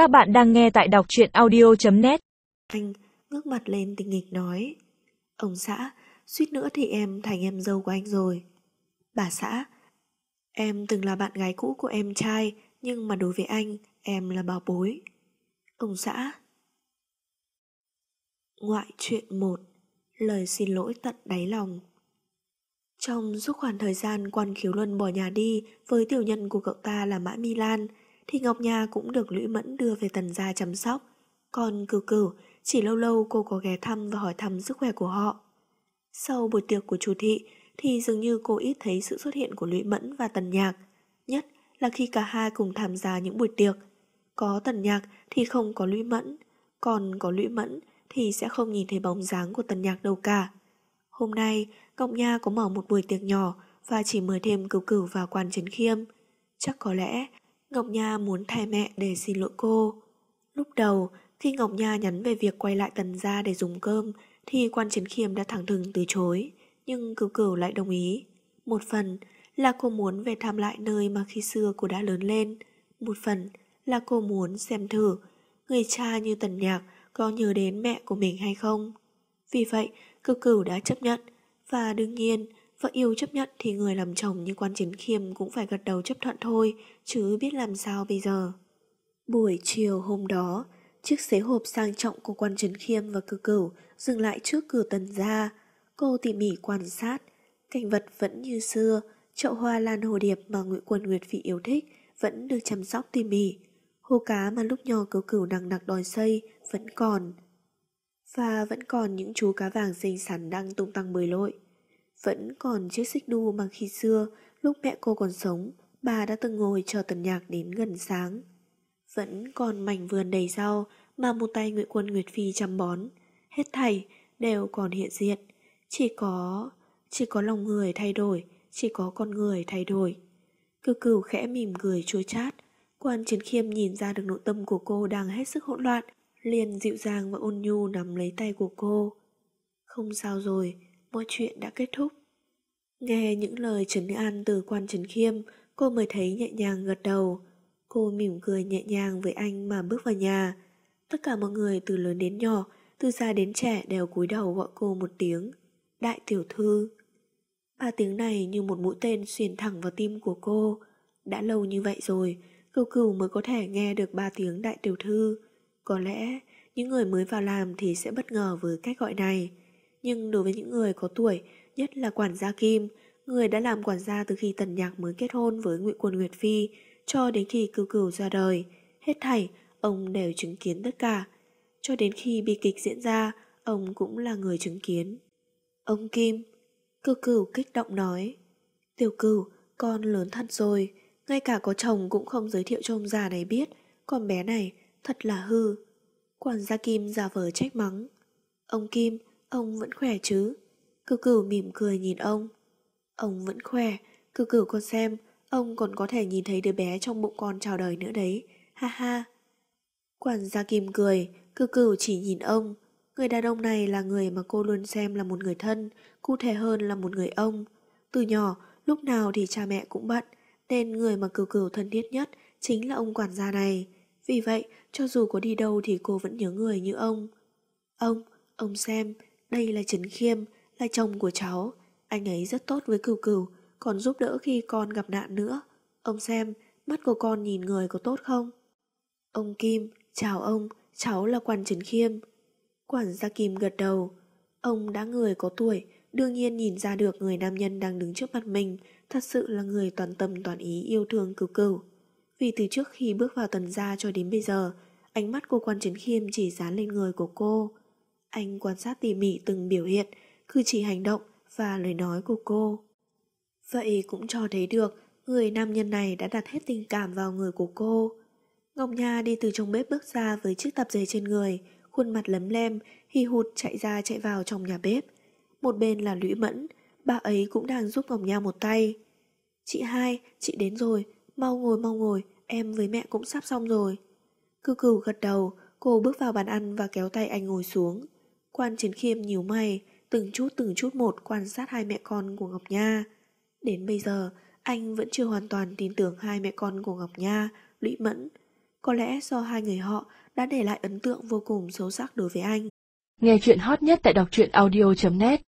Các bạn đang nghe tại đọc truyện audio.net Anh ngước mặt lên tình nghịch nói Ông xã, suýt nữa thì em thành em dâu của anh rồi. Bà xã, em từng là bạn gái cũ của em trai nhưng mà đối với anh, em là bảo bối. Ông xã Ngoại chuyện 1 Lời xin lỗi tận đáy lòng Trong suốt khoảng thời gian quan khiếu luân bỏ nhà đi với tiểu nhân của cậu ta là Mã Milan, thì Ngọc Nha cũng được Lũy Mẫn đưa về tần gia chăm sóc. Còn cửu cửu, chỉ lâu lâu cô có ghé thăm và hỏi thăm sức khỏe của họ. Sau buổi tiệc của chủ thị thì dường như cô ít thấy sự xuất hiện của Lũy Mẫn và Tần Nhạc, nhất là khi cả hai cùng tham gia những buổi tiệc. Có Tần Nhạc thì không có Lũy Mẫn, còn có Lũy Mẫn thì sẽ không nhìn thấy bóng dáng của Tần Nhạc đâu cả. Hôm nay, Ngọc Nha có mở một buổi tiệc nhỏ và chỉ mời thêm cửu cửu vào quan trấn khiêm. Chắc có lẽ Ngọc Nha muốn thay mẹ để xin lỗi cô. Lúc đầu, khi Ngọc Nha nhắn về việc quay lại tần gia để dùng cơm, thì quan Chiến khiêm đã thẳng thừng từ chối, nhưng cửu cửu lại đồng ý. Một phần là cô muốn về thăm lại nơi mà khi xưa cô đã lớn lên. Một phần là cô muốn xem thử người cha như tần nhạc có nhớ đến mẹ của mình hay không. Vì vậy, cửu cửu đã chấp nhận, và đương nhiên, Vợ yêu chấp nhận thì người làm chồng như quan chiến khiêm cũng phải gật đầu chấp thuận thôi, chứ biết làm sao bây giờ. Buổi chiều hôm đó, chiếc xế hộp sang trọng của quan trấn khiêm và cử cửu dừng lại trước cửa tần gia Cô tỉ mỉ quan sát, cảnh vật vẫn như xưa, chậu hoa lan hồ điệp mà Nguyễn Quân Nguyệt Vị yêu thích vẫn được chăm sóc tỉ mỉ. Hồ cá mà lúc nhỏ cử cửu nặng nặc đòi xây vẫn còn. Và vẫn còn những chú cá vàng xinh xắn đang tung tăng bơi lội. Vẫn còn chiếc xích đu mà khi xưa, lúc mẹ cô còn sống, bà đã từng ngồi chờ tần nhạc đến gần sáng. Vẫn còn mảnh vườn đầy rau mà một tay Nguyễn Quân Nguyệt Phi chăm bón. Hết thảy đều còn hiện diện. Chỉ có... chỉ có lòng người thay đổi, chỉ có con người thay đổi. Cư cửu khẽ mỉm cười chua chát. Quan chiến khiêm nhìn ra được nội tâm của cô đang hết sức hỗn loạn, liền dịu dàng và ôn nhu nắm lấy tay của cô. Không sao rồi, mọi chuyện đã kết thúc. Nghe những lời trấn an từ quan trấn khiêm, cô mới thấy nhẹ nhàng gật đầu. Cô mỉm cười nhẹ nhàng với anh mà bước vào nhà. Tất cả mọi người từ lớn đến nhỏ, từ già đến trẻ đều cúi đầu gọi cô một tiếng. Đại tiểu thư. Ba tiếng này như một mũi tên xuyên thẳng vào tim của cô. Đã lâu như vậy rồi, cầu cửu mới có thể nghe được ba tiếng đại tiểu thư. Có lẽ những người mới vào làm thì sẽ bất ngờ với cách gọi này nhưng đối với những người có tuổi, nhất là quản gia Kim, người đã làm quản gia từ khi Tần Nhạc mới kết hôn với Ngụy Quân Nguyệt Phi cho đến khi cửu cửu ra đời, hết thảy ông đều chứng kiến tất cả. Cho đến khi bi kịch diễn ra, ông cũng là người chứng kiến. Ông Kim, cửu cửu kích động nói, tiểu cửu, con lớn thật rồi, ngay cả có chồng cũng không giới thiệu cho ông già này biết, con bé này thật là hư. Quản gia Kim giả vờ trách mắng. Ông Kim, Ông vẫn khỏe chứ? Cửu cửu mỉm cười nhìn ông. Ông vẫn khỏe, cửu cửu con xem, ông còn có thể nhìn thấy đứa bé trong bụng con chào đời nữa đấy, ha ha. Quản gia Kim cười, cửu cửu chỉ nhìn ông. Người đàn ông này là người mà cô luôn xem là một người thân, cụ thể hơn là một người ông. Từ nhỏ, lúc nào thì cha mẹ cũng bận, nên người mà cửu cửu thân thiết nhất chính là ông quản gia này. Vì vậy, cho dù có đi đâu thì cô vẫn nhớ người như ông. Ông, ông xem, đây là Trấn Khiêm, là chồng của cháu. Anh ấy rất tốt với cửu cửu, còn giúp đỡ khi con gặp nạn nữa. Ông xem, mắt của con nhìn người có tốt không? Ông Kim, chào ông, cháu là quan Trấn Khiêm. Quản gia Kim gật đầu. Ông đã người có tuổi, đương nhiên nhìn ra được người nam nhân đang đứng trước mặt mình thật sự là người toàn tâm toàn ý yêu thương cửu cửu. Vì từ trước khi bước vào tần gia cho đến bây giờ, ánh mắt của quan trấn khiêm chỉ dán lên người của cô. Anh quan sát tỉ mỉ từng biểu hiện, cử chỉ hành động và lời nói của cô. Vậy cũng cho thấy được người nam nhân này đã đặt hết tình cảm vào người của cô. Ngọc Nha đi từ trong bếp bước ra với chiếc tạp dề trên người, khuôn mặt lấm lem, hì hụt chạy ra chạy vào trong nhà bếp. Một bên là Lũy Mẫn, bà ấy cũng đang giúp Ngọc Nha một tay. Chị hai, chị đến rồi, mau ngồi mau ngồi, em với mẹ cũng sắp xong rồi. Cư cửu gật đầu, cô bước vào bàn ăn và kéo tay anh ngồi xuống. Quan Chiến Khiêm nhíu mày, từng chút từng chút một quan sát hai mẹ con của Ngọc Nha. Đến bây giờ, anh vẫn chưa hoàn toàn tin tưởng hai mẹ con của Ngọc Nha, Lũy Mẫn. Có lẽ do hai người họ đã để lại ấn tượng vô cùng sâu sắc đối với anh. Nghe chuyện hot nhất tại đọc truyện audio.net